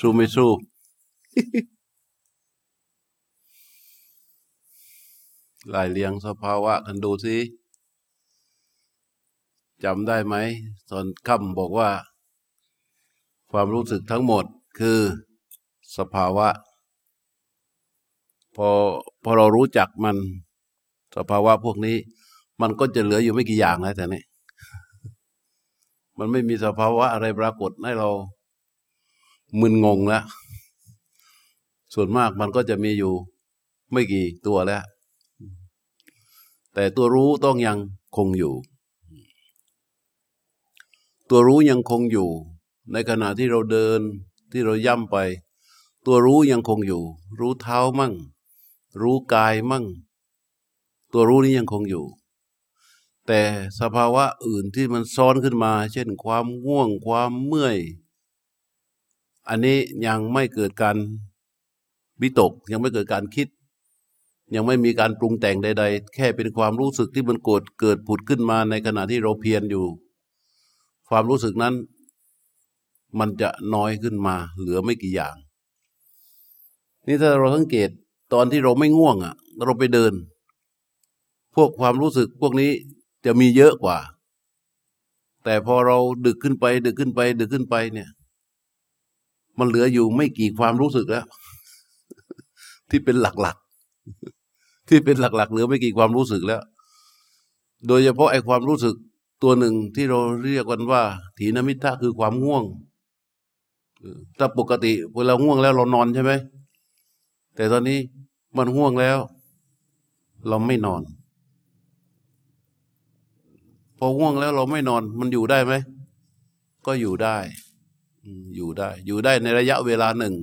สู้ไม่สู้ลายเลียงสภาวะกันดูสิจำได้ไหม ตอนค่ำบอกว่า ความรู้สึกทั้งหมดคือสภาวะ พอพอเรารู้จักมันสภาวะพวกนี้ มันก็จะเหลืออยู่ไม่กี่อย่างแล้วแต่นี่มันไม่มีสภาวะอะไรปรากฏให้เรา มึนงงแล้ว ส่วนมากมันก็จะมีอยู่ไม่กี่ตัวแล้ว แต่ตัวรู้ต้องยังคงอยู่ ตัวรู้ยังคงอยู่ ในขณะที่เราเดินที่เราย่ำไป ตัวรู้ยังคงอยู่ รู้เท้ามั่ง รู้กายมั่ง ตัวรู้นี้ยังคงอยู่ แต่สภาวะอื่นที่มันซ้อนขึ้นมา เช่นความง่วงความเมื่อย อันนี้ยังไม่เกิดการวิตก ยังไม่เกิดการคิด ยังไม่มีการปรุงแต่งใด ๆ แค่เป็นความรู้สึกที่มันเกิดเกิดผุดขึ้นมาในขณะที่เราเพียรอยู่ ความรู้สึกนั้น มันจะน้อยขึ้นมา เหลือไม่กี่อย่าง นี่ถ้าเราสังเกตตอนที่เราไม่ง่วงอะ เราไปเดิน พวกความรู้สึกพวกนี้จะมีเยอะกว่า แต่พอเราดึกขึ้นไป ดึกขึ้นไป ดึกขึ้นไปเนี่ย มันเหลืออยู่ไม่กี่ความรู้สึกแล้ว ที่เป็นหลักๆ ที่เป็นหลัก ๆ เหลือไม่กี่ความรู้สึกแล้ว โดยเฉพาะไอ้ความรู้สึกตัวหนึ่งที่เราเรียกกันว่า ถีนมิทะคือความง่วงถ้าปกติเวลาง่วงแล้วเรานอนใช่ไหมแต่ตอนนี้มันง่วงแล้ว เราไม่นอน พอง่วงแล้วเราไม่นอน มันอยู่ได้ไหม ก็อยู่ได้ อยู่ได้ อยู่ได้ในระยะเวลาหนึ่ง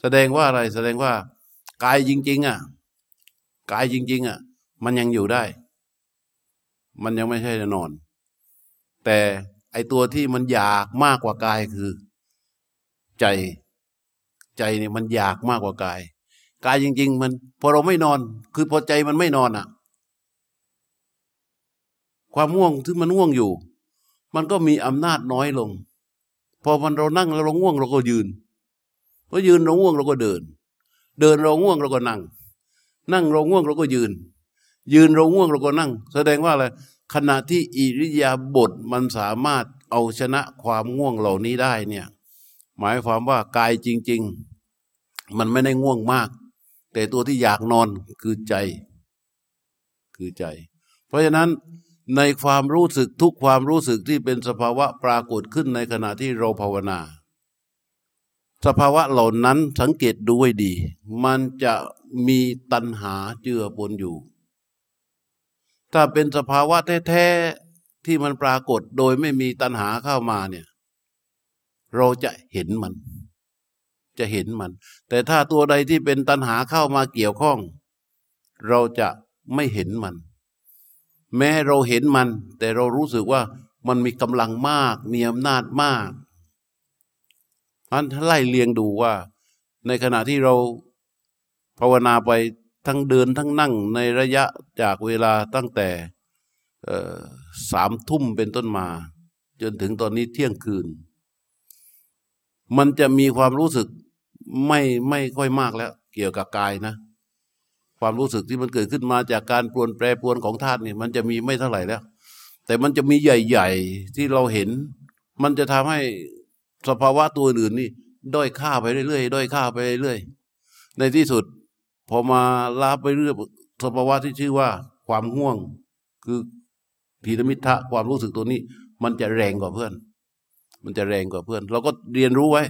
แสดงว่าอะไร แสดงว่ากายจริง ๆ อะ กายจริง ๆ อะ มันยังอยู่ได้ มันยังไม่ใช่นอน แต่ไอตัวที่มันอยากมากกว่ากายคือ ใจ ใจเนี่ยมันอยากมากกว่ากาย กายจริง ๆ มันพอเราไม่นอน คือพอใจมันไม่นอนอะ ความง่วงที่มันง่วงอยู่ มันก็มีอำนาจน้อยลง พอมันเรานั่งแล้วเราง่วงเราก็ยืนพอยืนเราง่วงเราก็เดิน เดินเราง่วงเราก็นั่ง นั่งเราง่วงเราก็ยืน ยืนเราง่วงเราก็นั่ง แสดงว่าอะไรขณะที่อิริยาบถมันสามารถเอาชนะความง่วงเหล่านี้ได้เนี่ยหมายความว่ากายจริง ๆ มันไม่ได้ง่วงมาก แต่ตัวที่อยากนอนคือใจ คือใจ เพราะฉะนั้น ในความรู้สึกทุกความรู้สึกที่เป็นสภาวะปรากฏขึ้นในขณะที่เราภาวนา สภาวะเหล่านั้นสังเกตดูให้ดี มันจะมีตัณหาเจือปนอยู่ ถ้าเป็นสภาวะแท้ๆที่มันปรากฏโดยไม่มีตัณหาเข้ามาเนี่ยเราจะเห็นมัน จะเห็นมัน แต่ถ้าตัวใดที่เป็นตัณหาเข้ามาเกี่ยวข้อง เราจะไม่เห็นมัน แม้เราเห็นมัน แต่เรารู้สึกว่ามันมีกำลังมาก มีอำนาจมากอันถ้าไล่เลียงดูว่า ในขณะที่เราภาวนาไปทั้งเดินทั้งนั่งในระยะจากเวลาตั้งแต่สามทุ่มเป็นต้นมา จนถึงตอนนี้เที่ยงคืน มันจะมีความรู้สึกไม่ไม่ค่อยมากแล้ว เกี่ยวกับกายนะ ความรู้สึกที่มันเกิดขึ้นมาจากการปรวนแปรปรวนของธาตุนี่มันจะมีไม่เท่าไหร่แล้ว แต่มันจะมีใหญ่ ๆ ที่เราเห็น มันจะทำให้สภาวะตัวอื่นนี่ด้อยค่าไปเรื่อยๆด้อยค่าไปเรื่อยในที่สุด พอมาลาไปเรื่อยสภาวะที่ชื่อว่า ความง่วง คือทีนมิทะความรู้สึกตัวนี้ มันจะแรงกว่าเพื่อน มันจะแรงกว่าเพื่อน เราก็เรียนรู้ไว้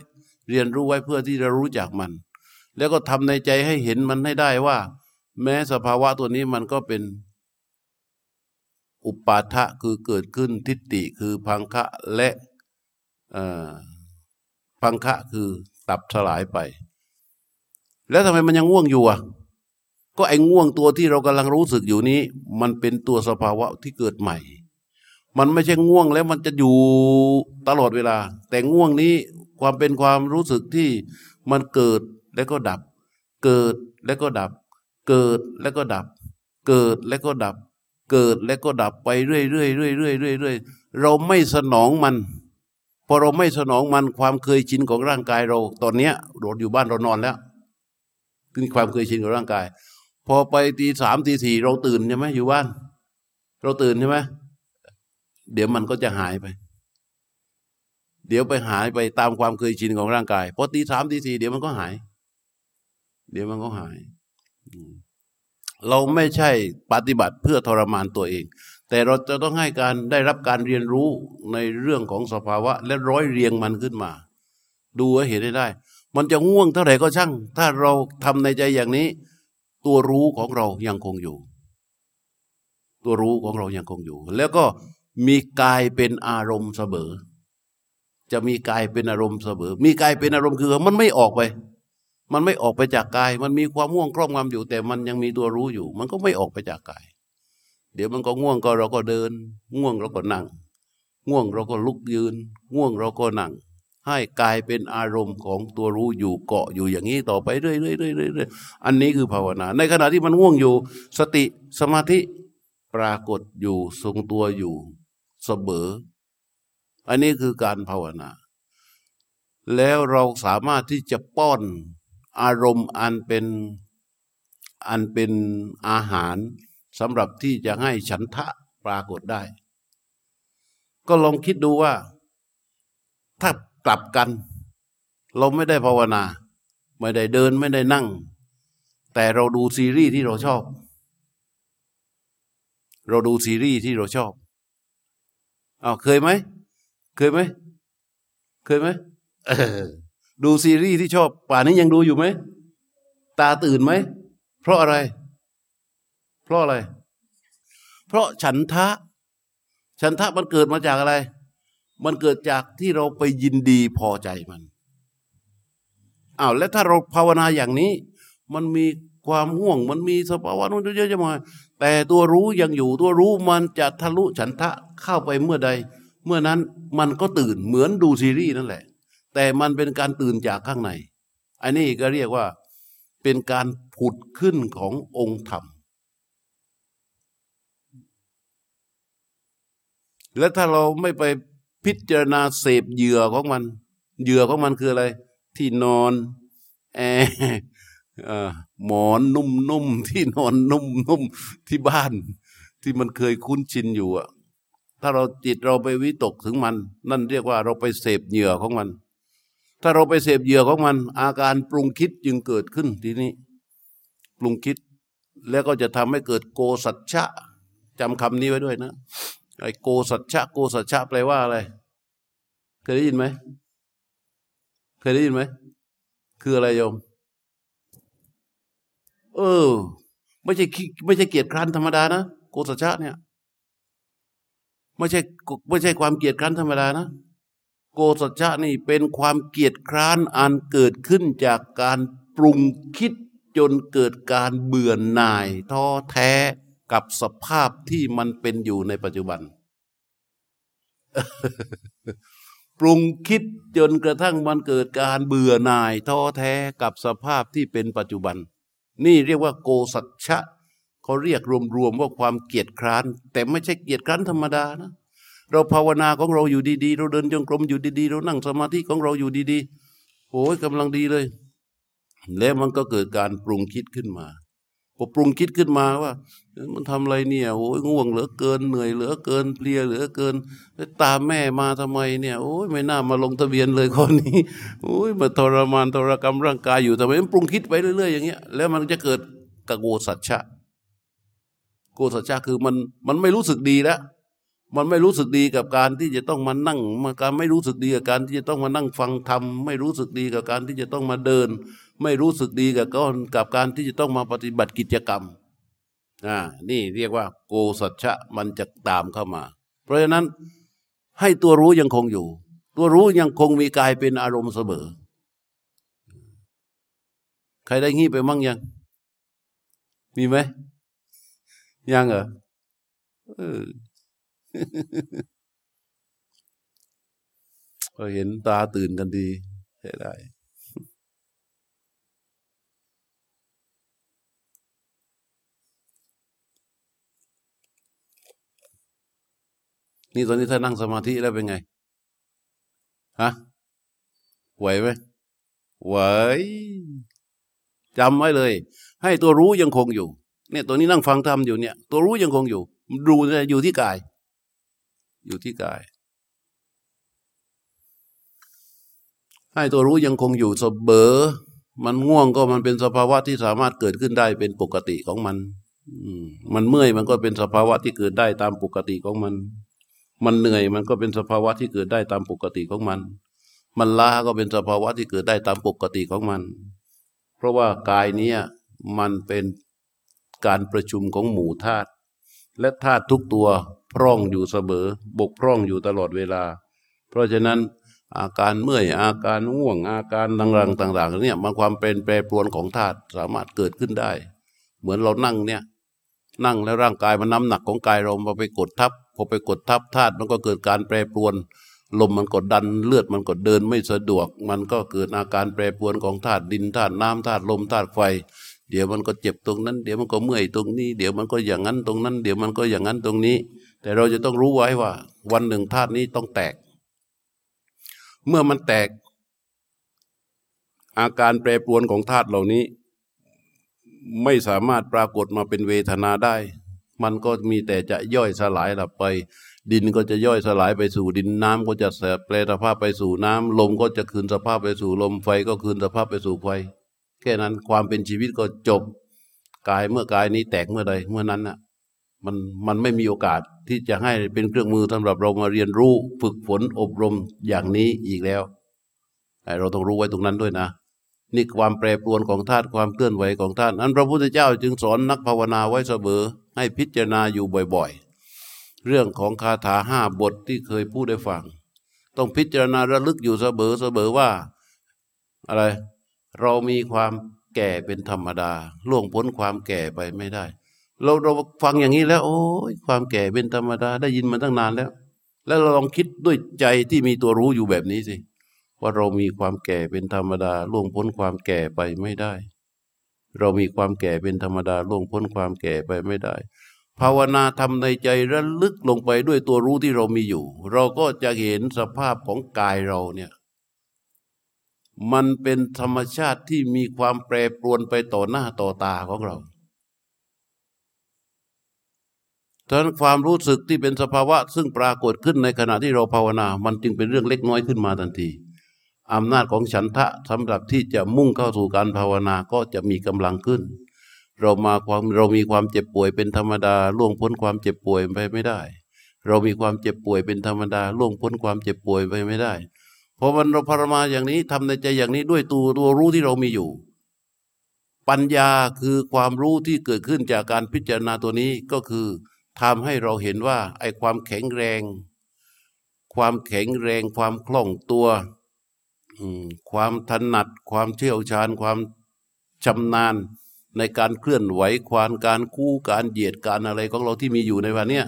เรียนรู้ไว้เพื่อที่จะรู้จักมัน แล้วก็ทำในใจให้เห็นมันให้ได้ว่า แม้สภาวะตัวนี้มันก็เป็น อุปาทะคือเกิดขึ้นทิฏฐิคือพังคะและพังคะคือตับสลายไป แล้วทำไมมันยังง่วงอยู่อะ ก็ไอ้ง่วงตัวที่เรากำลังรู้สึกอยู่นี้ มันเป็นตัวสภาวะที่เกิดใหม่ มันไม่ใช่ง่วงแล้วมันจะอยู่ตลอดเวลา แต่ง่วงนี้ความเป็นความรู้สึกที่มันเกิดแล้วก็ดับ เกิดแล้วก็ดับ เกิดแล้วก็ดับ เกิดแล้วก็ดับ เกิดแล้วก็ดับไปเรื่อยเรื่อยเรื่อยเรื่อยเรื่อยเรื่อยเราไม่สนองมันพอเราไม่สนองมันความเคยชินของร่างกายเรา ตอนเนี้ยเราอยู่บ้านเรานอนแล้วคือความเคยชินของร่างกาย พอไปตีสามตีสี่เราตื่นใช่ไหมอยู่บ้าน เราตื่นใช่ไหมเดี๋ยวมันก็จะหายไป เดี๋ยวไปหายไปตามความเคยชินของร่างกายพอตีสามตีสี่เดี๋ยวมันก็หาย เดี๋ยวมันก็หาย เราไม่ใช่ปฏิบัติเพื่อทรมานตัวเอง แต่เราจะต้องให้การได้รับการเรียนรู้ในเรื่องของสภาวะ และร้อยเรียงมันขึ้นมา ดูให้เห็นได้ มันจะง่วงเท่าไหร่ก็ช่าง ถ้าเราทำในใจอย่างนี้ ตัวรู้ของเรายังคงอยู่ ตัวรู้ของเรายังคงอยู่ แล้วก็มีกายเป็นอารมณ์เสมอ จะมีกายเป็นอารมณ์เสมอ มีกายเป็นอารมณ์คือมันไม่ออกไป มันไม่ออกไปจากกาย มันมีความง่วงครอบงำอยู่ แต่มันยังมีตัวรู้อยู่ มันก็ไม่ออกไปจากกาย เดี๋ยวมันก็ง่วงก็เราก็เดิน ง่วงเราก็นั่ง ง่วงเราก็ลุกยืน ง่วงเราก็นั่ง ให้กายเป็นอารมณ์ของตัวรู้อยู่เกาะอยู่อย่างนี้ต่อไปเรื่อยๆเรื่อยๆอันนี้คือภาวนา ในขณะที่มันง่วงอยู่ สติสมาธิปรากฏอยู่ทรงตัวอยู่เสมอ อันนี้คือการภาวนา แล้วเราสามารถที่จะป้อน อารมณ์อันเป็นอันเป็นอาหารสำหรับที่จะให้ฉันทะปรากฏได้ ก็ลองคิดดูว่า ถ้ากลับกัน เราไม่ได้ภาวนา ไม่ได้เดินไม่ได้นั่ง แต่เราดูซีรีส์ที่เราชอบ เราดูซีรีส์ที่เราชอบอ้าวเคยไหม เคยไหม เคยไหม ดูซีรีส์ที่ชอบ ป่านนี้ยังดูอยู่ไหม ตาตื่นไหม เพราะอะไร เพราะอะไร เพราะฉันทะ ฉันทะมันเกิดมาจากอะไร มันเกิดจากที่เราไปยินดีพอใจมันอ้าวแล้วถ้าเราภาวนาอย่างนี้ มันมีความง่วง มันมีสภาวะนู้นเยอะแยะมากแต่ตัวรู้ยังอยู่ ตัวรู้มันจะทะลุฉันทะเข้าไปเมื่อใด เมื่อนั้นมันก็ตื่นเหมือนดูซีรีส์นั่นแหละ แต่มันเป็นการตื่นจากข้างใน อันนี้ก็เรียกว่าเป็นการผุดขึ้นขององค์ธรรม และถ้าเราไม่ไปพิจารณาเสพเหยื่อของมัน เหยื่อของมันคืออะไร ที่นอนแอร์หมอนนุ่มๆที่นอนนุ่มๆที่บ้าน ที่มันเคยคุ้นชินอยู่อะถ้าเราจิตเราไปวิตกถึงมัน นั่นเรียกว่าเราไปเสพเหยื่อของมัน ถ้าเราไปเสพเหยื่อของมัน อาการปรุงคิดจึงเกิดขึ้นทีนี้ ปรุงคิด แล้วก็จะทำให้เกิดโกสัจฉะจำคำนี้ไว้ด้วยนะไอ้โกสัจฉะโกสัจฉะแปลว่าอะไร เคยได้ยินไหมเคยได้ยินไหมคืออะไรโยม เออ ไม่ใช่ไม่ใช่เกียรติคร้านธรรมดานะโกสัจฉะเนี่ย ไม่ใช่ไม่ใช่ความเกียรติคร้านธรรมดานะ โกสัจฉะนี่เป็นความเกียรติคร้านอันเกิดขึ้นจากการปรุงคิดจนเกิดการเบื่อหน่ายท้อแท้กับสภาพที่มันเป็นอยู่ในปัจจุบัน ปรุงคิดจนกระทั่งมันเกิดการเบื่อหน่ายท้อแท้กับสภาพที่เป็นปัจจุบัน นี่เรียกว่าโกสัจฉะเขาเรียกรวมๆว่าความเกียจคร้าน แต่ไม่ใช่เกียจคร้านธรรมดานะ เราภาวนาของเราอยู่ดีๆ เราเดินจงกรมอยู่ดีๆ เรานั่งสมาธิของเราอยู่ดีๆโอ้ยกำลังดีเลย แล้วมันก็เกิดการปรุงคิดขึ้นมาพอปรุงคิดขึ้นมาว่า มันทำอะไรเนี่ยโอ้ยง่วงเหลือเกินเหนื่อยเหลือเกินเพลียเหลือเกินตามแม่มาทำไมเนี่ยโอ้ยไม่น่ามาลงทะเบียนเลยคนนี้โอ้ยมาทรมานทรกรรมร่างกายอยู่ทำไมมันปรุงคิดไปเรื่อยๆอย่างเงี้ยแล้วมันจะเกิดกโกสัจฉะโกสัจฉะคือมันมันไม่รู้สึกดีแล้ว มันไม่รู้สึกดีกับการที่จะต้องมานั่งมาการไม่รู้สึกดีกับการที่จะต้องมานั่งฟังธรรมไม่รู้สึกดีกับการที่จะต้องมาเดิน ไม่รู้สึกดีกับกนกับการที่จะต้องมาปฏิบัติกิจกรรมอ่านี่เรียกว่า โกสัจฉะมันจะตามเข้ามา เพราะฉะนั้นให้ตัวรู้ยังคงอยู่ ตัวรู้ยังคงมีกายเป็นอารมณ์เสมอใครได้งี้ไปมั่งยัง มีไหมยังเหรอ ก็เห็นตาตื่นกันดีใช่ได้ นี่ตอนนี้ถ้านั่งสมาธิแล้วเป็นไง ฮะ ไหวไหมไหวจำไว้เลย ให้ตัวรู้ยังคงอยู่ เนี่ย ตัวนี้นั่งฟังธรรมอยู่เนี่ย ตัวรู้ยังคงอยู่รู้อยู่ที่กาย อยู่ที่กาย ให้ตัวรู้ยังคงอยู่เสมอมันง่วงก็มันเป็นสภาวะที่สามารถเกิดขึ้นได้เป็นปกติของมันมันเมื่อยมันก็เป็นสภาวะที่เกิดได้ตามปกติของมัน มันเหนื่อยมันก็เป็นสภาวะที่เกิดได้ตามปกติของมัน มันล้าก็เป็นสภาวะที่เกิดได้ตามปกติของมัน เพราะว่ากายนี้มันเป็นการประชุมของหมู่ธาตุและธาตุทุกตัว พร่องอยู่เสมอบกพร่องอยู่ตลอดเวลา เพราะฉะนั้นอาการเมื่อยอาการง่วงอาการต่างๆต่างๆเนี่ยมันความเป็นแปรปรวนของธาตุสามารถเกิดขึ้นได้ เหมือนเรานั่งเนี่ยนั่งแล้วร่างกายมันน้ำหนักของกายเราพอไปกดทับพอไปกดทับธาตุมันก็เกิดการแปรปรวน ลมมันกดดันเลือดมันกดเดินไม่สะดวก มันก็เกิดอาการแปรปรวนของธาตุดินธาตุน้ำธาตุลมธาตุไฟ เดี๋ยวมันก็เจ็บตรงนั้น เดี๋ยวมันก็เมื่อยตรงนี้ เดี๋ยวมันก็อย่างนั้นตรงนั้น เดี๋ยวมันก็อย่างนั้นตรงนี้ แต่เราจะต้องรู้ไว้ว่า วันหนึ่งธาตุนี้ต้องแตก เมื่อมันแตก อาการแปรปรวนของธาตุเหล่านี้ ไม่สามารถปรากฏมาเป็นเวทนาได้ มันก็มีแต่จะย่อยสลายลับไป ดินก็จะย่อยสลายไปสู่ดินน้ำก็จะแปลสภาพไปสู่น้ำลมก็จะคืนสภาพไปสู่ลมไฟก็คืนสภาพไปสู่ไฟแค่นั้นความเป็นชีวิตก็จบกายเมื่อกายนี้แตกเมื่อใดเมื่อนั้นน่ะ มันมันไม่มีโอกาสที่จะให้เป็นเครื่องมือสำหรับเรามาเรียนรู้ฝึกฝนอบรมอย่างนี้อีกแล้วเราต้องรู้ไว้ตรงนั้นด้วยนะ นี่ความแปรปรวนของธาตุความเคลื่อนไหวของธาตุนั้นพระพุทธเจ้าจึงสอนนักภาวนาไว้เสมอให้พิจารณาอยู่บ่อยๆ เรื่องของคาถาห้าบทที่เคยพูดได้ฟัง ต้องพิจารณาระลึกอยู่เสมอเสมอว่า อะไร เรามีความแก่เป็นธรรมดา ล่วงพ้นความแก่ไปไม่ได้ เราเราฟังอย่างนี้แล้ว โอ้ยความแก่เป็นธรรมดาได้ยินมาตั้งนานแล้ว แล้วเราลองคิดด้วยใจที่มีตัวรู้อยู่แบบนี้สิว่าเรามีความแก่เป็นธรรมดาล่วงพ้นความแก่ไปไม่ได้ เรามีความแก่เป็นธรรมดาล่วงพ้นความแก่ไปไม่ได้ ภาวนาทำในใจระลึกลงไปด้วยตัวรู้ที่เรามีอยู่ เราก็จะเห็นสภาพของกายเราเนี่ยมันเป็นธรรมชาติที่มีความแปรปรวนไปต่อหน้าต่อตาของเรา ฉะนั้นความรู้สึกที่เป็นสภาวะ ซึ่งปรากฏขึ้นในขณะที่เราภาวนา มันจึงเป็นเรื่องเล็กน้อยขึ้นมาทันทีอำนาจของฉันทะสำหรับที่จะมุ่งเข้าสู่การภาวนาก็จะมีกำลังขึ้น เรามาความเรามีความเจ็บป่วยเป็นธรรมดาล่วงพ้นความเจ็บป่วยไปไม่ได้ เรามีความเจ็บป่วยเป็นธรรมดาล่วงพ้นความเจ็บป่วยไปไม่ได้ เพราะมันเราพารมาอย่างนี้ทำในใจอย่างนี้ด้วยตัวตัวรู้ที่เรามีอยู่ ปัญญาคือความรู้ที่เกิดขึ้นจากการพิจารณาตัวนี้ก็คือ ทำให้เราเห็นว่าไอ้ความแข็งแรง ความแข็งแรงความคล่องตัวความถนัดความเชี่ยวชาญความชำนาญในการเคลื่อนไหวควานการคู่การเหยียดการอะไรของเราที่มีอยู่ในวันนี้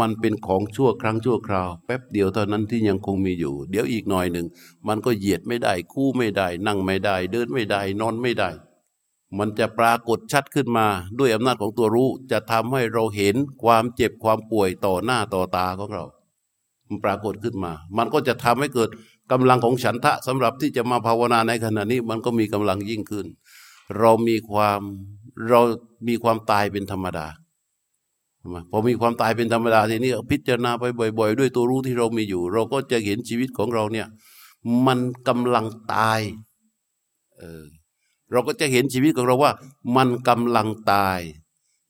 มันเป็นของชั่วครั้งชั่วคราว แป๊บเดียวเท่านั้นที่ยังคงมีอยู่ เดี๋ยวอีกหน่อยหนึ่ง มันก็เหยียดไม่ได้ คู่ไม่ได้ นั่งไม่ได้ เดินไม่ได้ นอนไม่ได้ มันจะปรากฏชัดขึ้นมาด้วยอำนาจของตัวรู้ จะทำให้เราเห็นความเจ็บความป่วยต่อหน้าต่อตาของเรา มันปรากฏขึ้นมา มันก็จะทำให้เกิดกำลังของฉันทะสำหรับที่จะมาภาวนาในขณะนี้ มันก็มีกำลังยิ่งขึ้น เรามีความเรามีความตายเป็นธรรมดาพอมีความตายเป็นธรรมดาทีนี้พิจารณาไปบ่อย ๆ ด้วยตัวรู้ที่เรามีอยู่ เราก็จะเห็นชีวิตของเราเนี่ย มันกำลังตาย เออ เราก็จะเห็นชีวิตของเราว่า มันกำลังตาย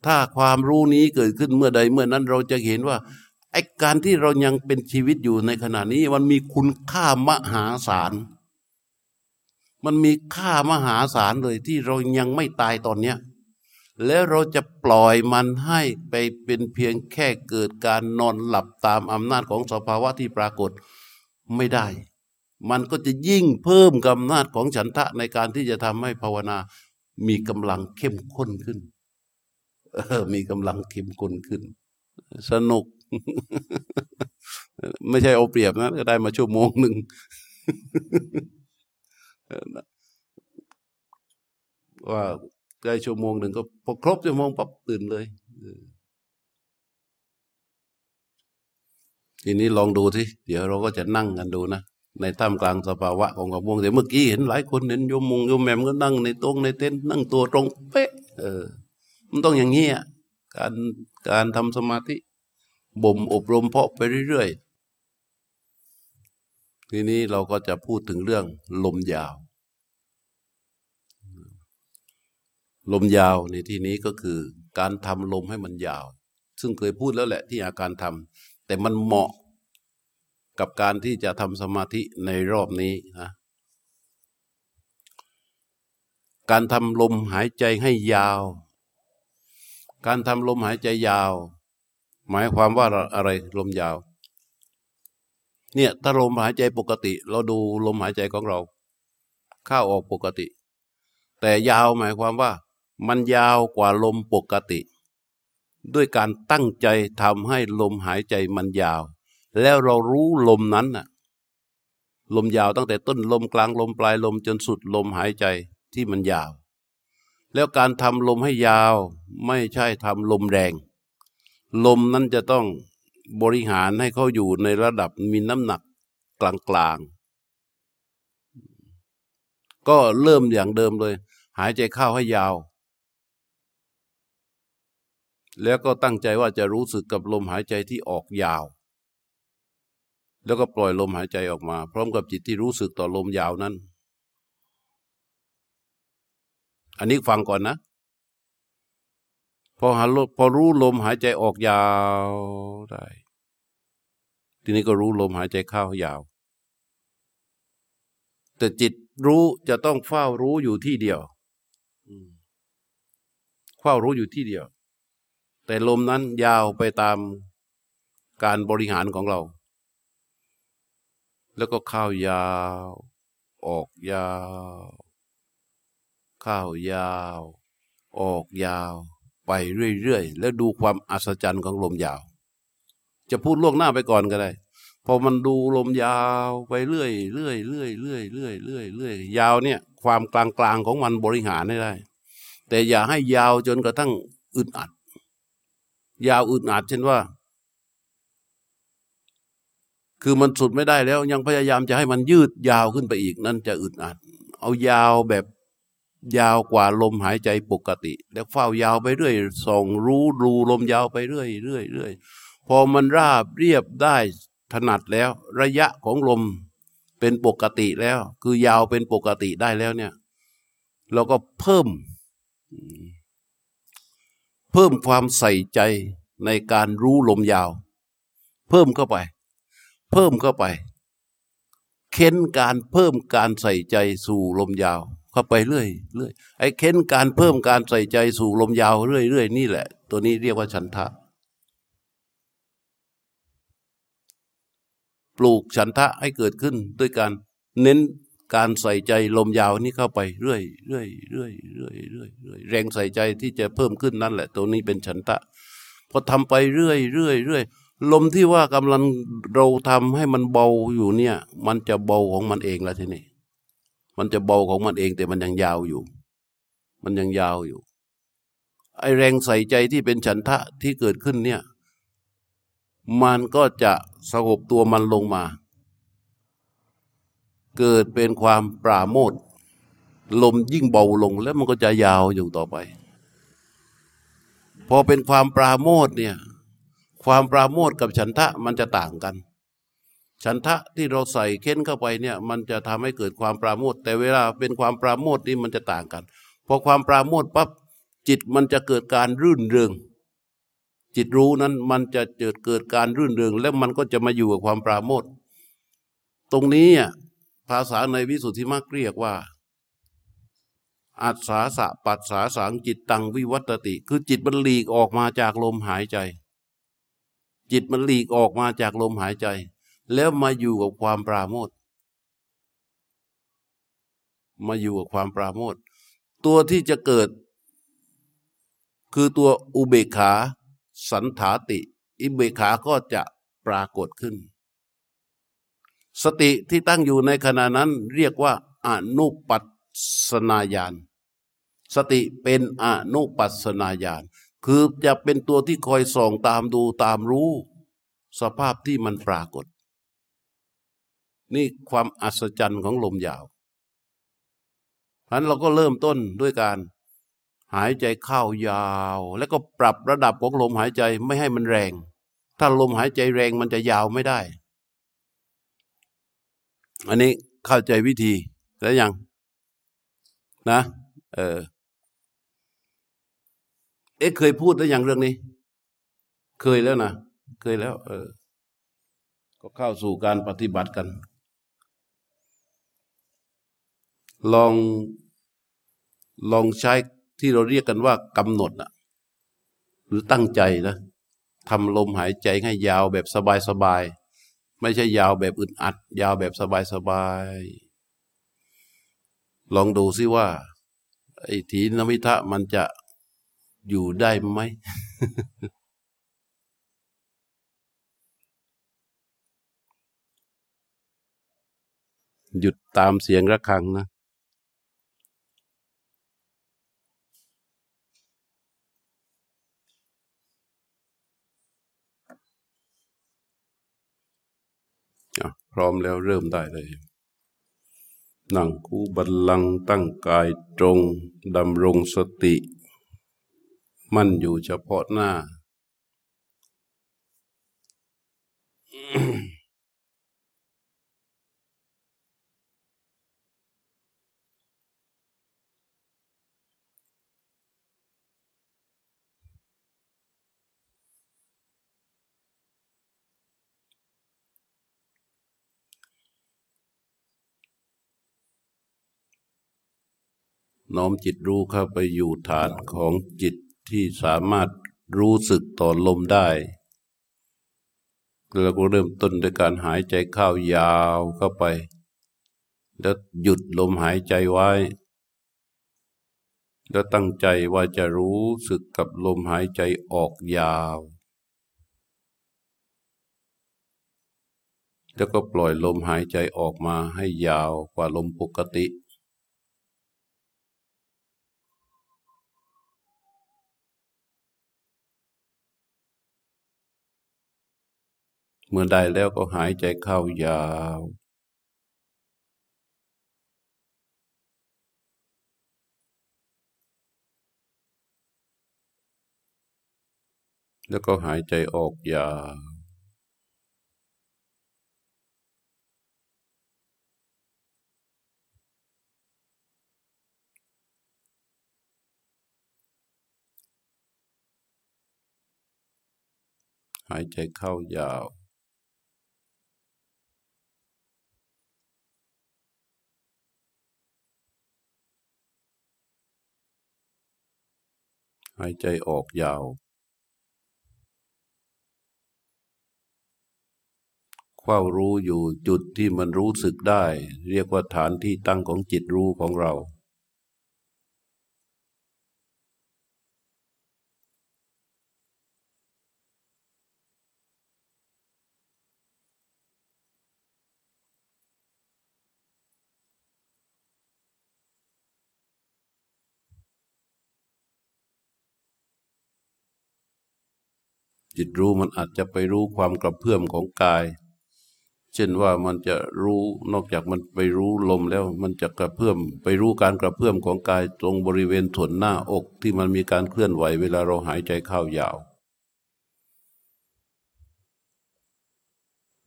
ถ้าความรู้นี้เกิดขึ้นเมื่อใดเมื่อนั้นเราจะเห็นว่าไอ้การที่เรายังเป็นชีวิตอยู่ในขณะนี้ มันมีคุณค่ามหาศาล มันมีค่ามหาศาลเลยที่เรายังไม่ตายตอนเนี้ยแล้วเราจะปล่อยมันให้ไปเป็นเพียงแค่เกิดการนอนหลับตามอำนาจของสภาวะที่ปรากฏไม่ได้ มันก็จะยิ่งเพิ่มกำนาจของฉันทะในการที่จะทำให้ภาวนามีกำลังเข้มข้นขึ้น เออ มีกำลังเข้มข้นขึ้น สนุก ไม่ใช่เอาเปรียบนะ ก็ได้มาชั่วโมงหนึ่ง ว่าได้ชั่วโมงหนึ่งก็พอครบชั่วโมงปั๊บตื่นเลยทีนี้ลองดูที่เดี๋ยวเราก็จะนั่งกันดูนะ ในท่ามกลางสภาวะของความง่วงแต่เมื่อกี้เห็นหลายคนเห็นโยมมุงโยมแหม่มก็นั่งในตรงในเต็นท์นั่งตัวตรงเป๊ะ เออ มันต้องอย่างนี้อะการการทำสมาธิบ่มอบรมเพาะไปเรื่อยๆทีนี้เราก็จะพูดถึงเรื่องลมยาว ลมยาวในที่นี้ก็คือ การทำลมให้มันยาว ซึ่งเคยพูดแล้วแหละที่อาการทำแต่มันเหมาะ กับการที่จะทำสมาธิในรอบนี้นะการทำลมหายใจให้ยาว การทำลมหายใจยาว หมายความว่าอะไรลมยาว เนี่ยถ้าลมหายใจปกติ เราดูลมหายใจของเรา เข้าออกปกติ แต่ยาวหมายความว่า มันยาวกว่าลมปกติ ด้วยการตั้งใจทำให้ลมหายใจมันยาว แล้วเรารู้ลมนั้นน่ะ ลมยาวตั้งแต่ต้นลมกลางลมปลายลมจนสุดลมหายใจที่มันยาว แล้วการทำลมให้ยาวไม่ใช่ทำลมแรง ลมนั้นจะต้องบริหารให้เขาอยู่ในระดับมีน้ำหนักกลางๆ ก็เริ่มอย่างเดิมเลย หายใจเข้าให้ยาว แล้วก็ตั้งใจว่าจะรู้สึกกับลมหายใจที่ออกยาว แล้วก็ปล่อยลมหายใจออกมา พร้อมกับจิตที่รู้สึกต่อลมยาวนั้น อันนี้ฟังก่อนนะ พอหาพอรู้ลมหายใจออกยาวได้ ทีนี้ก็รู้ลมหายใจเข้ายาว แต่จิตรู้จะต้องเฝ้ารู้อยู่ที่เดียวเฝ้ารู้อยู่ที่เดียว แต่ลมนั้นยาวไปตามการบริหารของเรา แล้วก็ข้าวยาว ออกยาว ข้าวยาว ออกยาว ไปเรื่อยๆ แล้วดูความอัศจรรย์ของลมยาว จะพูดล่วงหน้าไปก่อนก็ได้พอมันดูลมยาวไปเรื่อยเรื่อยเรื่อยเรื่อยเรื่อยเรื่อยเรื่อยยาวเนี่ย ความกลางกลางของมันบริหารได้ได้แต่อย่าให้ยาวจนกระทั่งอึดอัด ยาวอึดอัดเช่นว่า คือมันสุดไม่ได้แล้ว ยังพยายามจะให้มันยืดยาวขึ้นไปอีก นั่นจะอึดอัด เอายาวแบบยาวกว่าลมหายใจปกติ แล้วเฝ้ายาวไปเรื่อยส่องรู้รูลมยาวไปเรื่อยเรื่อยเรื่อยพอมันราบเรียบได้ถนัดแล้ว ระยะของลมเป็นปกติแล้ว คือยาวเป็นปกติได้แล้วเนี่ย เราก็เพิ่ม เพิ่มความใส่ใจในการรู้ลมยาว เพิ่มเข้าไป เพิ่มเข้าไปเค้นการเพิ่มการใส่ใจสู่ลมยาว เข้าไปเรื่อยเรื่อยไอ้เค้นการเพิ่มการใส่ใจสู่ลมยาวเรื่อยเรื่อยนี่แหละ ตัวนี้เรียกว่าฉันทะ ปลูกฉันทะให้เกิดขึ้นด้วยการเน้นการใส่ใจลมยาวนี้เข้าไปเรื่อยเรื่อยเรื่อยเรื่อยเรื่อยเรื่อยแรงใส่ใจที่จะเพิ่มขึ้นนั่นแหละ ตัวนี้เป็นฉันทะพอทำไปเรื่อยเรื่อยเรื่อย ลมที่ว่ากำลังเราทำให้มันเบาอยู่เนี่ย มันจะเบาของมันเองแล้วทีนี้มันจะเบาของมันเองแต่มันยังยาวอยู่ มันยังยาวอยู่ ไอแรงใส่ใจที่เป็นฉันทะที่เกิดขึ้นเนี่ย มันก็จะสงบตัวมันลงมา เกิดเป็นความปราโมทลมยิ่งเบาลงแล้วมันก็จะยาวอยู่ต่อไป พอเป็นความปราโมทเนี่ย ความปราโมทกับฉันทะมันจะต่างกัน ฉันทะที่เราใส่เค้นเข้าไปเนี่ยมันจะทำให้เกิดความปราโมทแต่เวลาเป็นความปราโมทนี่มันจะต่างกันพอความปราโมทปั๊บจิตมันจะเกิดการรื่นเริงจิตรู้นั้นมันจะเกิดเกิดการรื่นเริงแล้วมันก็จะมาอยู่กับความปราโมทตรงนี้ภาษาในวิสุทธิมรรคเรียกว่าอัศาสะปัสสาสังจิตตังวิวัตติ คือจิตมันหลีกออกมาจากลมหายใจ จิตมันหลีกออกมาจากลมหายใจ แล้วมาอยู่กับความปราโมทมาอยู่กับความปราโมทตัวที่จะเกิด คือตัวอุเบกขาสันถาติอิเบกขาก็จะปรากฏขึ้น สติที่ตั้งอยู่ในขณะนั้นเรียกว่าอนุปัสนาญาณสติเป็นอนุปัสนาญาณ คือจะเป็นตัวที่คอยส่องตามดูตามรู้ สภาพที่มันปรากฏ นี่ความอัศจรรย์ของลมยาวเพราะนั้นเราก็เริ่มต้นด้วยการหายใจเข้ายาว แล้วก็ปรับระดับของลมหายใจไม่ให้มันแรง ถ้าลมหายใจแรงมันจะยาวไม่ได้ อันนี้เข้าใจวิธีแล้วยังนะ เออ เอ๊ะเคยพูดแล้วยังเรื่องนี้ เคยแล้วนะเคยแล้ว เออ ก็เข้าสู่การปฏิบัติกัน ลองลองใช้ที่เราเรียกกันว่ากำหนดนะหรือตั้งใจนะทำลมหายใจให้ยาวแบบสบายๆไม่ใช่ยาวแบบอึดอัด ยาวแบบสบายๆลองดูซิว่าไอ้ถีนมิทะมันจะ อยู่ได้ไหม หยุดตามเสียงระฆังนะพร้อมแล้วเริ่มได้เลย นั่งคูบัลลังตั้งกายตรง ดำรงสติ มั่นอยู่เฉพาะหน้า น้อมจิตรู้เข้าไปอยู่ฐานของจิต ที่สามารถรู้สึกต่อลมได้แล้วก็เริ่มต้นด้วยการหายใจเข้ายาวเข้าไป แล้วหยุดลมหายใจไว้ แล้วตั้งใจว่าจะรู้สึกกับลมหายใจออกยาว แล้วก็ปล่อยลมหายใจออกมาให้ยาวกว่าลมปกติ เมื่อได้แล้วก็หายใจเข้ายาว แล้วก็หายใจออกยาวหายใจเข้ายาว หายใจออกยาว ความรู้อยู่จุดที่มันรู้สึกได้ เรียกว่าฐานที่ตั้งของจิตรู้ของเรา จิตรู้มันอาจจะไปรู้ความกระเพื่อมของกาย เช่นว่ามันจะรู้นอกจากมันไปรู้ลมแล้ว มันจะกระเพื่อมไปรู้การกระเพื่อมของกายตรงบริเวณถ่นหน้าอกที่มันมีการเคลื่อนไหวเวลาเราหายใจเข้ายาว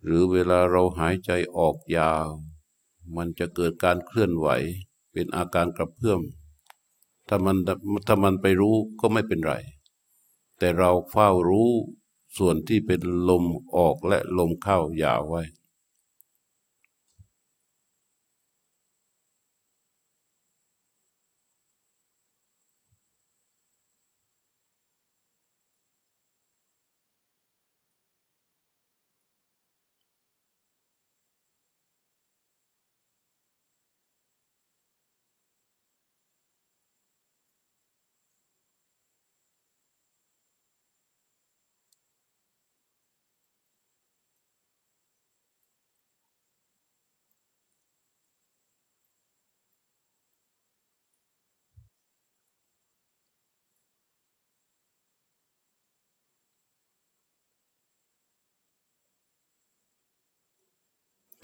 หรือเวลาเราหายใจออกยาว มันจะเกิดการเคลื่อนไหว เป็นอาการกระเพื่อมถ้ามันถ้ามันไปรู้ก็ไม่เป็นไร แต่เราเฝ้ารู้ส่วนที่เป็นลมออกและลมเข้าอย่าไว้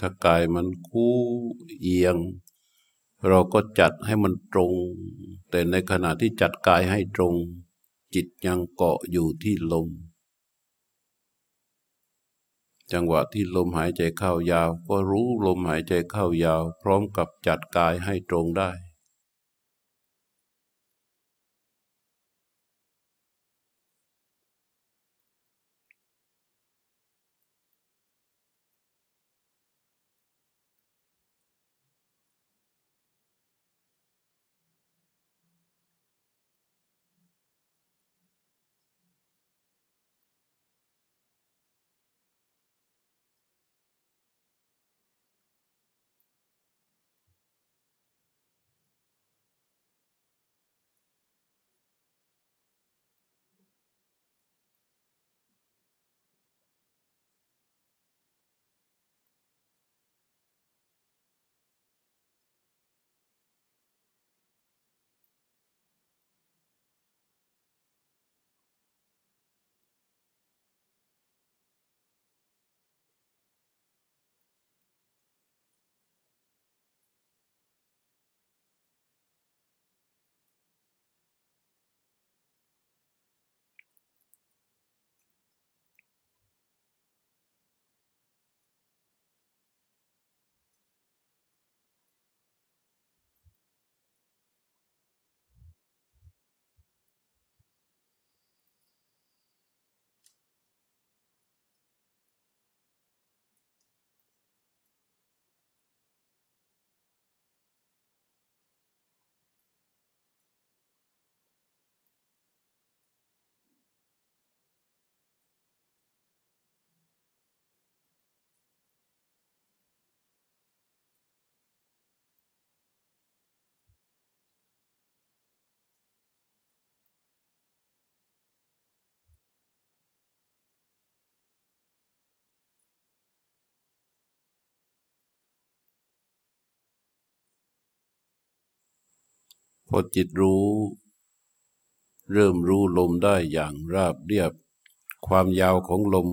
ถ้ากายมันคู่เอียง เราก็จัดให้มันตรง แต่ในขณะที่จัดกายให้ตรง จิตยังเกาะอยู่ที่ลม จังหวะที่ลมหายใจเข้ายาว ก็รู้ลมหายใจเข้ายาว พร้อมกับจัดกายให้ตรงได้ พอจิตรู้ เริ่มรู้ลมได้อย่างราบเรียบ ความยาวของลม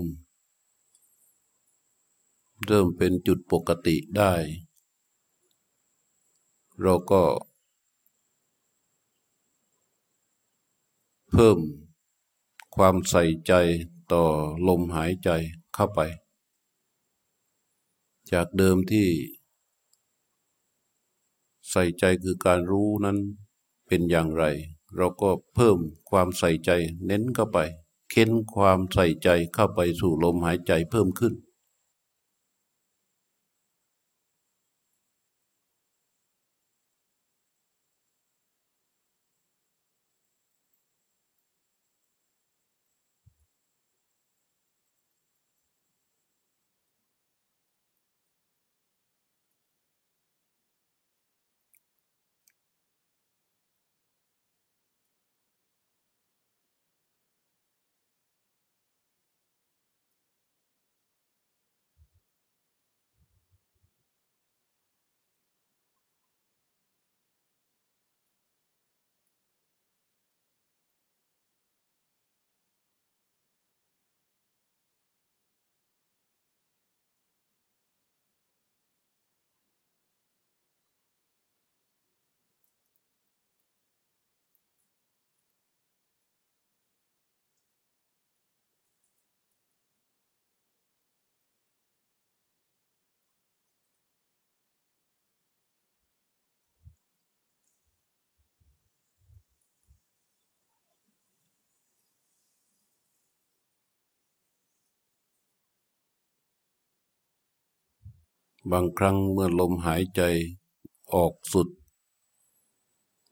เริ่มเป็นจุดปกติได้ เราก็ เพิ่มความใส่ใจต่อลมหายใจเข้าไป จากเดิมที่ ใส่ใจคือการรู้นั้น เป็นอย่างไร เราก็เพิ่มความใส่ใจเน้นเข้าไป เค้นความใส่ใจเข้าไปสู่ลมหายใจเพิ่มขึ้น บางครั้งเมื่อลมหายใจออกสุด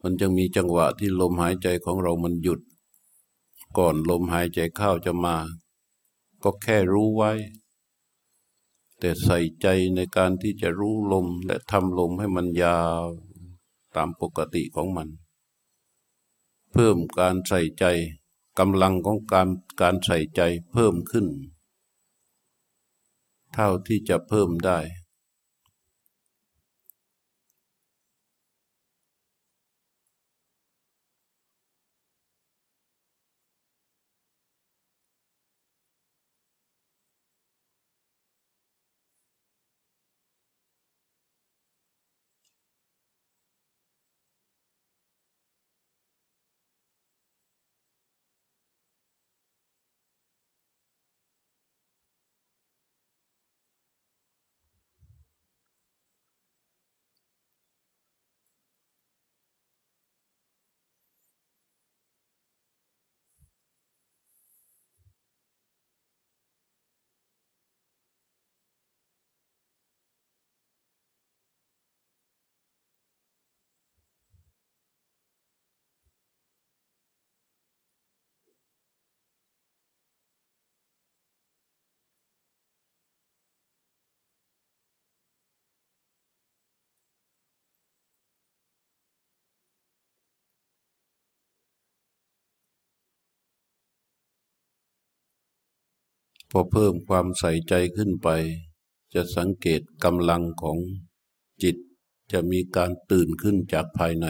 มันจะมีจังหวะที่ลมหายใจของเรามันหยุด ก่อนลมหายใจเข้าจะมา ก็แค่รู้ไว้ แต่ใส่ใจในการที่จะรู้ลมและทำลมให้มันยาวตามปกติของมัน เพิ่มการใส่ใจกำลังของการการใส่ใจเพิ่มขึ้น เท่าที่จะเพิ่มได้ พอเพิ่มความใส่ใจขึ้นไป จะสังเกตกำลังของจิตจะมีการตื่นขึ้นจากภายใน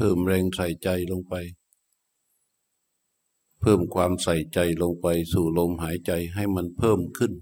เพิ่มแรงใส่ใจลงไป เพิ่มความใส่ใจลงไปสู่ลมหายใจให้มันเพิ่มขึ้น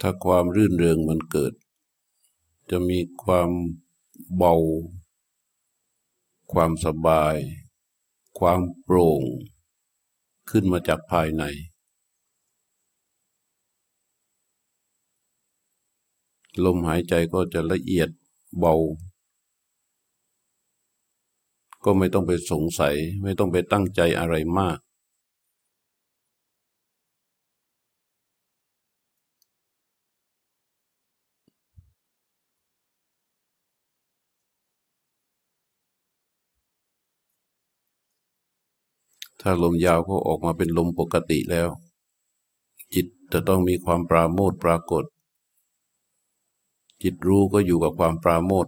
ถ้าความรื่นเริงมันเกิด จะมีความเบา ความสบาย ความโปร่ง ขึ้นมาจากภายใน ลมหายใจก็จะละเอียดเบา ก็ไม่ต้องไปสงสัย ไม่ต้องไปตั้งใจอะไรมาก ถ้าลมยาวก็ออกมาเป็นลมปกติแล้ว จิตจะต้องมีความปราโมทปรากฏ จิตรู้ก็อยู่กับความปราโมท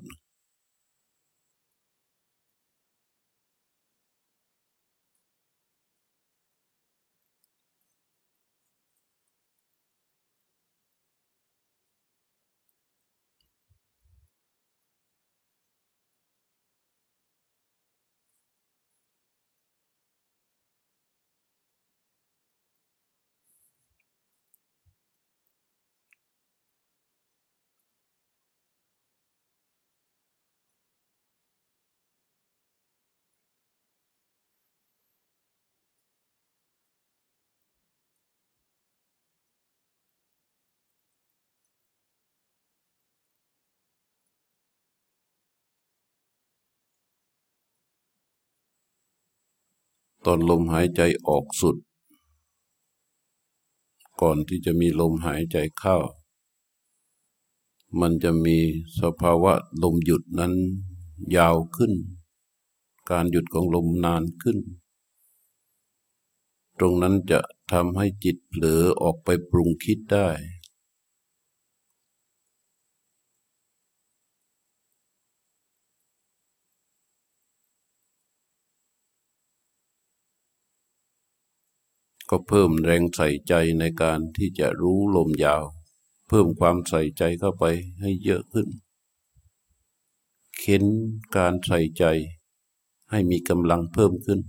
ตอนลมหายใจออกสุด ก่อนที่จะมีลมหายใจเข้า มันจะมีสภาวะลมหยุดนั้นยาวขึ้น การหยุดของลมนานขึ้น ตรงนั้นจะทำให้จิตเผลอออกไปปรุงคิดได้ ก็เพิ่มแรงใส่ใจในการที่จะรู้ลมยาว เพิ่มความใส่ใจเข้าไปให้เยอะขึ้น เข็นการใส่ใจให้มีกำลังเพิ่มขึ้น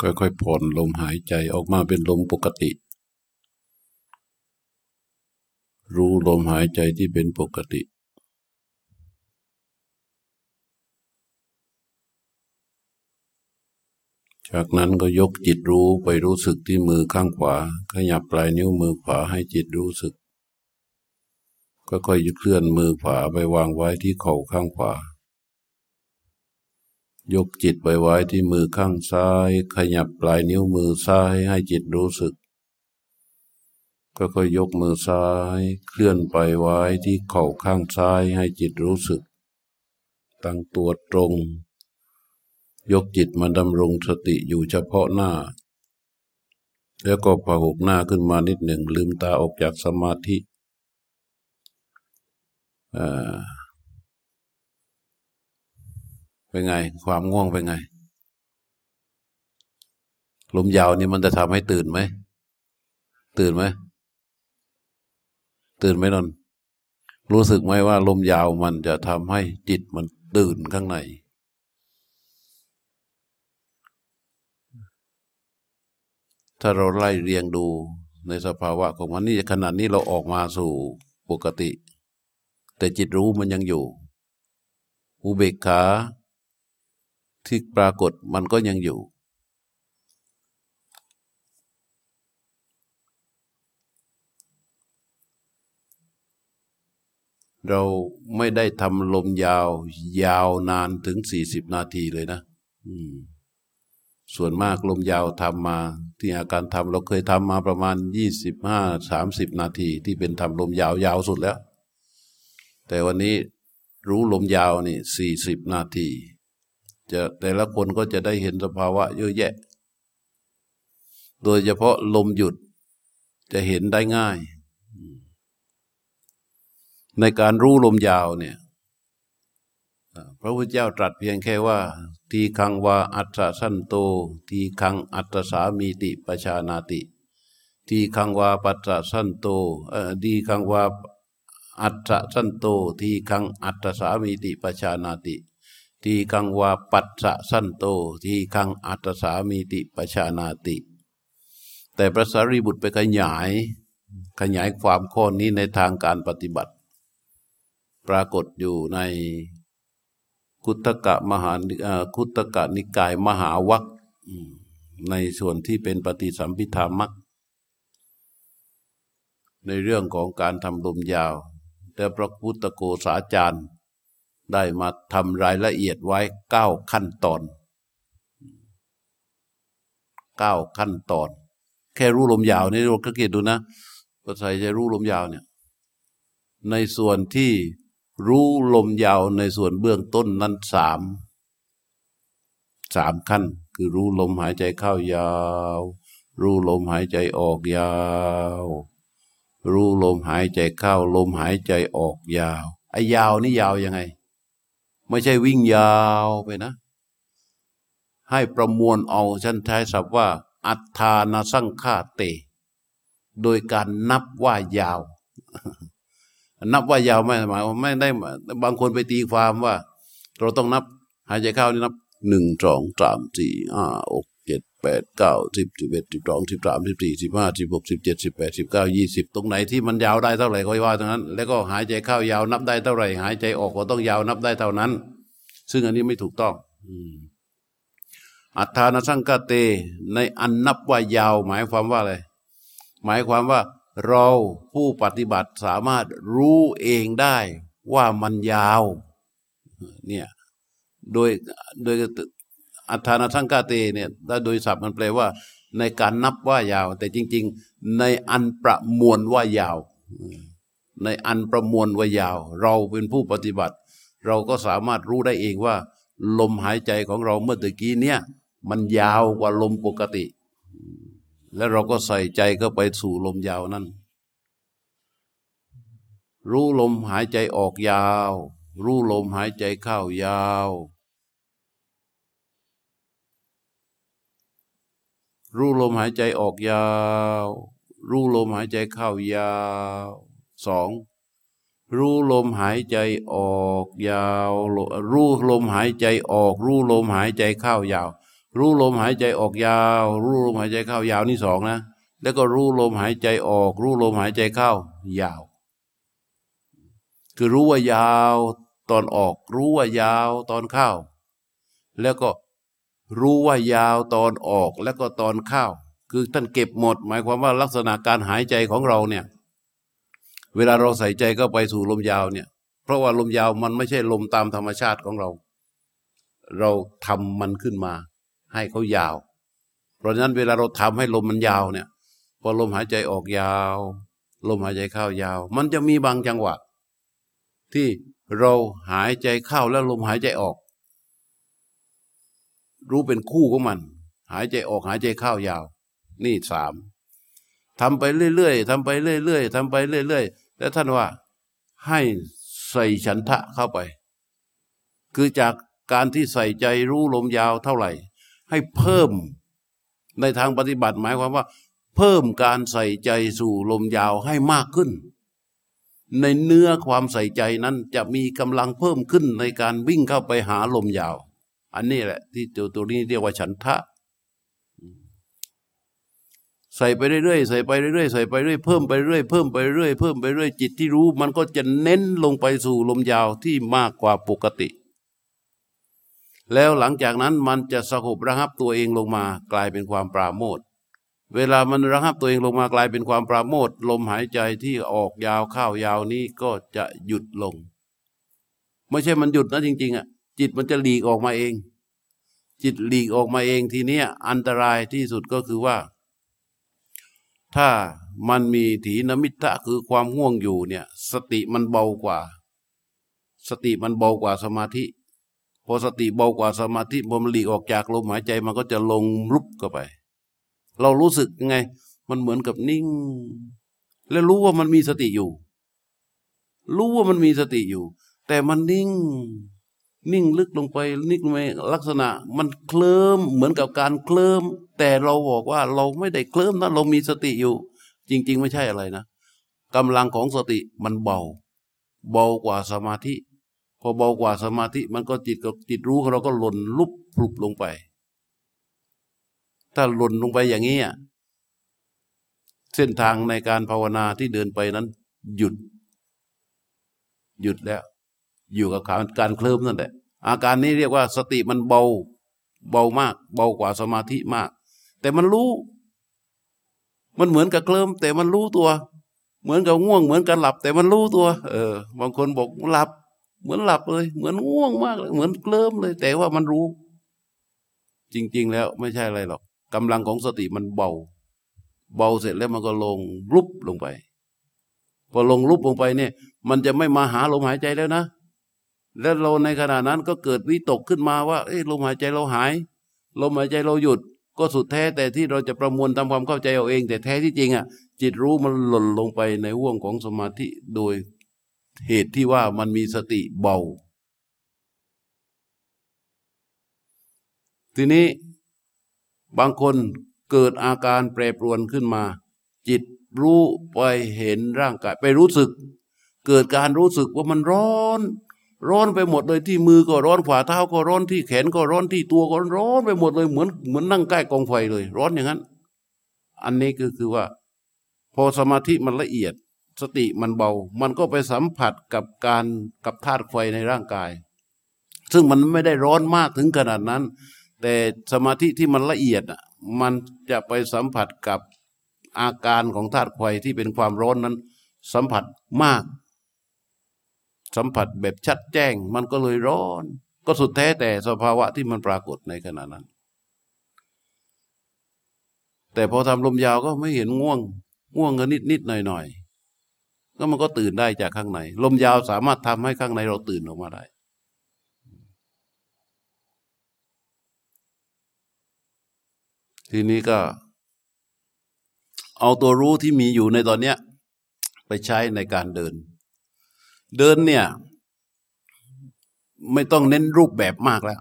ค่อยๆผ่อนลมหายใจออกมาเป็นลมปกติ รู้ลมหายใจที่เป็นปกติจากนั้นก็ยกจิตรู้ไปรู้สึกที่มือข้างขวา ขยับปลายนิ้วมือขวาให้จิตรู้สึก ก็ค่อยเคลื่อนมือขวาไปวางไว้ที่เข่าข้างขวา ยกจิตไปไว้ที่มือข้างซ้าย ขยับปลายนิ้วมือซ้ายให้จิตรู้สึก ก็ค่อยยกมือซ้าย เคลื่อนไปไว้ที่เข่าข้างซ้ายให้จิตรู้สึก ตั้งตัวตรง ยกจิตมาดำรงสติอยู่เฉพาะหน้า แล้วก็พหุกหน้าขึ้นมานิดหนึ่งลืมตาออกจากสมาธิอ่า เป็นไง ความง่วงเป็นไงลมยาวนี่มันจะทำให้ตื่นไหม ตื่นไหม ตื่นไหมนนรู้สึกไหมว่า ลมยาวมันจะทำให้จิตมันตื่นข้างใน ถ้าเราไล่เรียงดูในสภาวะของมันนี่ขนาดนี้เราออกมาสู่ปกติ แต่จิตรู้มันยังอยู่ อุเบกขา ที่ปรากฏมันก็ยังอยู่ เราไม่ได้ทำลมยาว ยาวนานถึงสี่สิบนาทีเลยนะส่วนมากลมยาวทำมา ที่อาการทำเราเคยทำมาประมาณยี่สิบห้าสามสิบนาที ที่เป็นทำลมยาวยาวสุดแล้ว แต่วันนี้รู้ลมยาวนี่สี่สิบนาที จะแต่ละคนก็จะได้เห็นสภาวะเยอะแยะ โดยเฉพาะลมหยุดจะเห็นได้ง่าย ในการรู้ลมยาวเนี่ยพระพุทธเจ้าตรัสเพียงแค่ว่า ทีคังวาอัตสันโต ทีคังอัตสามีติปชานาติ ทีคังวาปัสสันโตทีคังวาอัตสันโต ทีคังอัตสามีติปชานาติ ทีคังวาปัสสะสันโต ทีคังอัตสามีติปชานาติ แต่พระสารีบุตรไปขยาย ขยายความข้อนี้ในทางการปฏิบัติ ปรากฏอยู่ในคุตกะมหาคุตกะนิกายมหาวัคในส่วนที่เป็นปฏิสัมพิธามักในเรื่องของการทำลมยาว แต่พระพุทธโกษาจารย์ ได้มาทำรายละเอียดไว้เก้าขั้นตอนเก้าขั้นตอน แค่รู้ลมยาวนี่เราก็เกียดดูนะภาษาจะรู้ลมยาวเนี่ย ในส่วนที่รู้ลมยาวในส่วนเบื้องต้นนั้นสามสามขั้น คือรู้ลมหายใจเข้ายาว รู้ลมหายใจออกยาว รู้ลมหายใจเข้า ลมหายใจออกยาวไอ้ยาวนี่ยาวยังไง ไม่ใช่วิ่งยาวไปนะ ให้ประมวลเอาฉันใช้ศัพท์ว่า อัฏฐานาสังฆาเต โดยการนับว่ายาว นับว่ายาวไม่หมายว่าไม่ได้บางคนไปตีความว่า เราต้องนับ หายใจเข้านี่นับหนึ่งสองสามสี่ห้าหก แปดเก้าสิบสิบเอ็ดสิบสองสิบสามสิบสี่สิบห้าสิบหกสิบเจ็ดสิบแปดสิบเก้ายี่สิบตรงไหนที่มันยาวได้เท่าไหร่ก็ว่าตรงนั้น แล้วก็หายใจเข้ายาวนับได้เท่าไหร่ หายใจออกก็ต้องยาวนับได้เท่านั้น ซึ่งอันนี้ไม่ถูกต้องอัฏฐานสังกเต ในอันนับว่ายาว หมายความว่าอะไรหมายความว่า เราผู้ปฏิบัติสามารถรู้เองได้ว่ามันยาว เนี่ยโดยโดย อัฏฐานสังกาเตเนี่ยถ้าโดยศัพท์มันแปลว่า ในการนับว่ายาว แต่จริง ๆ ในอันประมวลว่ายาว ในอันประมวลว่ายาว เราเป็นผู้ปฏิบัติ เราก็สามารถรู้ได้เองว่า ลมหายใจของเราเมื่อตะกี้เนี่ย มันยาวกว่าลมปกติ แล้วเราก็ใส่ใจเข้าไปสู่ลมยาวนั้นรู้ลมหายใจออกยาว รู้ลมหายใจเข้ายาว รู้ลมหายใจออกยาว รู้ลมหายใจเข้ายาวสองรู้ลมหายใจออกยาว รู้ลมหายใจออก รู้ลมหายใจเข้ายาว รู้ลมหายใจออกยาว รู้ลมหายใจเข้ายาวนี่สองนะ แล้วก็รู้ลมหายใจออก รู้ลมหายใจเข้ายาว คือรู้ว่ายาวตอนออก รู้ว่ายาวตอนเข้า แล้วก็ รู้ว่ายาวตอนออกแล้วก็ตอนเข้า คือท่านเก็บหมด หมายความว่าลักษณะการหายใจของเราเนี่ย เวลาเราใส่ใจเข้าไปสู่ลมยาวเนี่ย เพราะว่าลมยาวมันไม่ใช่ลมตามธรรมชาติของเรา เราทำมันขึ้นมา ให้เขายาว เพราะฉะนั้นเวลาเราทำให้ลมมันยาวเนี่ยพอลมหายใจออกยาว ลมหายใจเข้ายาว มันจะมีบางจังหวะ ที่เราหายใจเข้าแล้วลมหายใจออก รู้เป็นคู่ของมัน หายใจออกหายใจเข้ายาว นี่สามทำไปเรื่อยๆทำไปเรื่อยๆทำไปเรื่อยๆแล้วท่านว่าให้ใส่ฉันทะเข้าไป คือจากการที่ใส่ใจรู้ลมยาวเท่าไหร่ ให้เพิ่มในทางปฏิบัติหมายความว่า เพิ่มการใส่ใจสู่ลมยาวให้มากขึ้น ในเนื้อความใส่ใจนั้นจะมีกำลังเพิ่มขึ้นในการวิ่งเข้าไปหาลมยาว อันนี้แหละ ที่ตัวตัวนี้เรียกว่าฉันทะ ใส่ไปเรื่อยๆใส่ไปเรื่อยๆใส่ไปเรื่อยเพิ่มไปเรื่อยเพิ่มไปเรื่อยเพิ่มไปเรื่อยจิตที่รู้ มันก็จะเน้นลงไปสู่ลมยาวที่มากกว่าปกติ แล้วหลังจากนั้นมันจะสงบระงับตัวเองลงมา กลายเป็นความปราโมทเวลามันระงับตัวเองลงมากลายเป็นความปราโมทลมหายใจที่ออกยาวเข้ายาวนี้ก็จะหยุดลง ไม่ใช่มันหยุดนะจริง ๆอะ จิตมันจะหลีกออกมาเอง จิตหลีกออกมาเองทีเนี้ยอันตรายที่สุดก็คือว่า ถ้ามันมีถีนมิทะคือความง่วงอยู่เนี่ย สติมันเบากว่า สติมันเบากว่าสมาธิพอสติเบากว่าสมาธิพอมันหลีกออกจากลมหายใจมันก็จะลงลุบเข้าไป เรารู้สึกยังไง มันเหมือนกับนิ่ง และรู้ว่ามันมีสติอยู่ รู้ว่ามันมีสติอยู่ แต่มันนิ่ง นิ่งลึกลงไปนิ่งลงไปลักษณะ มันเคลิมเหมือนกับการเคลิมแต่เราบอกว่าเราไม่ได้เคลิมนะเรามีสติอยู่ จริง ๆ ไม่ใช่อะไรนะกำลังของสติมันเบา เบากว่าสมาธิ พอเบากว่าสมาธิมันก็จิตกับจิตรู้ของเราก็หล่นลุบปลุบลงไป ถ้าหล่นลงไปอย่างนี้เส้นทางในการภาวนาที่เดินไปนั้น หยุด หยุดแล้ว อยู่กับการเคลิ้มนั่นแหละอาการนี้เรียกว่าสติมันเบาเบามาก เบากว่าสมาธิมาก แต่มันรู้ มันเหมือนกับเคลิ้มแต่มันรู้ตัว เหมือนกับง่วงเหมือนกับหลับ แต่มันรู้ตัว เออ บางคนบอกหลับ เหมือนหลับเลย เหมือนง่วงมากเลยเหมือนเคลิ้มเลย แต่ว่ามันรู้ จริง ๆ แล้วไม่ใช่อะไรหรอกกำลังของสติมันเบา เบาเสร็จแล้วมันก็ลงลุบลงไป พอลงลุบลงไปเนี่ย มันจะไม่มาหาลมหายใจแล้วนะ แล้วเราในขณะนั้นก็เกิดวิตกขึ้นมาว่า เอ้ลมหายใจเราหาย ลมหายใจเราหยุด ก็สุดแท้แต่ที่เราจะประมวลทำความเข้าใจเอาเอง แต่แท้ที่จริงอะ จิตรู้มันหล่นลงไปในห่วงของสมาธิโดยเหตุที่ว่ามันมีสติเบา ทีนี้บางคนเกิดอาการแปรปรวนขึ้นมา จิตรู้ไปเห็นร่างกาย ไปรู้สึก เกิดการรู้สึกว่ามันร้อน ร้อนไปหมดเลยที่มือก็ร้อนฝ่าเท้าก็ร้อนที่แขนก็ร้อนที่ตัวก็ร้อนไปหมดเลยเหมือนเหมือนนั่งใกล้กองไฟเลย ร้อนอย่างนั้น อันนี้ก็คือว่า พอสมาธิมันละเอียด สติมันเบา มันก็ไปสัมผัสกับการกับธาตุไฟในร่างกาย ซึ่งมันไม่ได้ร้อนมากถึงขนาดนั้น แต่สมาธิที่มันละเอียดอะมันจะไปสัมผัสกับอาการของธาตุไฟที่เป็นความร้อนนั้น สัมผัสมาก สัมผัสแบบชัดแจ้ง มันก็เลยร้อน ก็สุดแท้แต่สภาวะที่มันปรากฏในขณะนั้น แต่พอทำลมยาวก็ไม่เห็นง่วง ง่วงกันนิดนิดหน่อยหน่อยก็มันก็ตื่นได้จากข้างใน ลมยาวสามารถทำให้ข้างในเราตื่นออกมาได้ทีนี้ก็ เอาตัวรู้ที่มีอยู่ในตอนเนี้ย ไปใช้ในการเดิน เดินเนี่ย ไม่ต้องเน้นรูปแบบมากแล้ว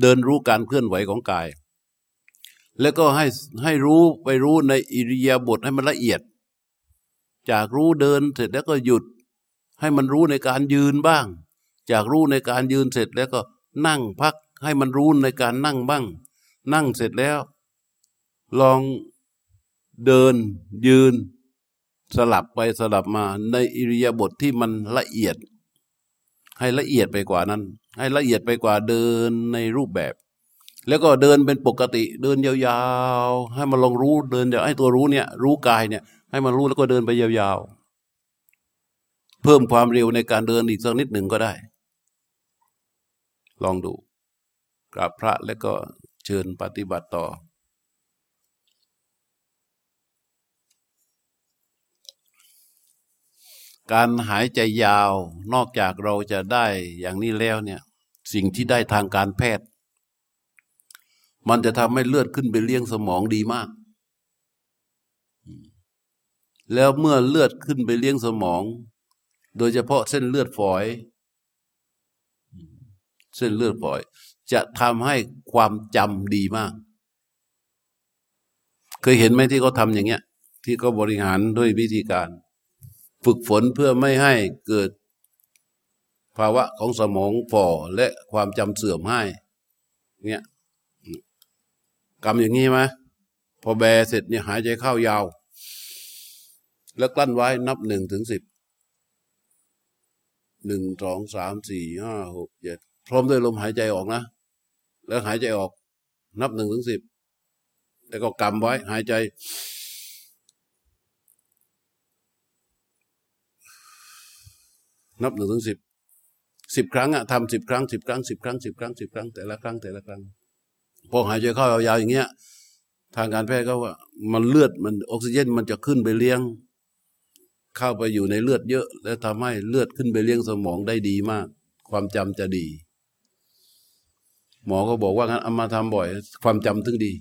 เดินรู้การเคลื่อนไหวของกาย แล้วก็ให้ให้รู้ไปรู้ในอิริยาบถให้มันละเอียด จากรู้เดินเสร็จแล้วก็หยุด ให้มันรู้ในการยืนบ้าง จากรู้ในการยืนเสร็จแล้วก็นั่งพักให้มันรู้ในการนั่งบ้าง นั่งเสร็จแล้ว ลองเดินยืน สลับไปสลับมาในอิริยาบถทที่มันละเอียด ให้ละเอียดไปกว่านั้น ให้ละเอียดไปกว่าเดินในรูปแบบ แล้วก็เดินเป็นปกติ เดินยาวๆ ให้มันลองรู้เดินเดี๋ยวให้ตัวรู้เนี่ย รู้กายเนี่ย ให้มันรู้แล้วก็เดินไปยาวๆ เพิ่มความเร็วในการเดินอีกสักนิดหนึ่งก็ได้ ลองดูกราบพระแล้วก็เชิญปฏิบัติต่อ การหายใจยาวนอกจากเราจะได้อย่างนี้แล้วเนี่ยสิ่งที่ได้ทางการแพทย์ มันจะทำให้เลือดขึ้นไปเลี้ยงสมองดีมาก แล้วเมื่อเลือดขึ้นไปเลี้ยงสมอง โดยเฉพาะเส้นเลือดฝอย เส้นเลือดฝอย จะทำให้ความจำดีมาก เคยเห็นไหมที่เขาทำอย่างเงี้ย ที่เขาบริหารด้วยวิธีการ ฝึกฝนเพื่อไม่ให้เกิดภาวะของสมองฝ่อและความจำเสื่อมให้เนี่ยกำอย่างนี้ไหมพอแบเสร็จเนี่ยหายใจเข้ายาว แล้วกลั้นไว้นับหนึ่งถึงสิบหนึ่งสองสามสี่ห้าหกเจ็ดพร้อมด้วยลมหายใจออกนะ แล้วหายใจออก นับหนึ่งถึงสิบแล้วก็กำไว้หายใจ นับหนึ่งถึงสิบสิบครั้งอะทำสิบครั้งสิบครั้งสิบครั้งสิบครั้งสิบครั้งแต่ละครั้งแต่ละครั้งพอหายใจเข้ายาวๆอย่างเงี้ย ทางการแพทย์ก็ว่า มันเลือดมันออกซิเจนมันจะขึ้นไปเลี้ยง เข้าไปอยู่ในเลือดเยอะ แล้วทำให้เลือดขึ้นไปเลี้ยงสมองได้ดีมาก ความจำจะดี หมอก็บอกว่างั้นเอามาทำบ่อย ความจำถึงดี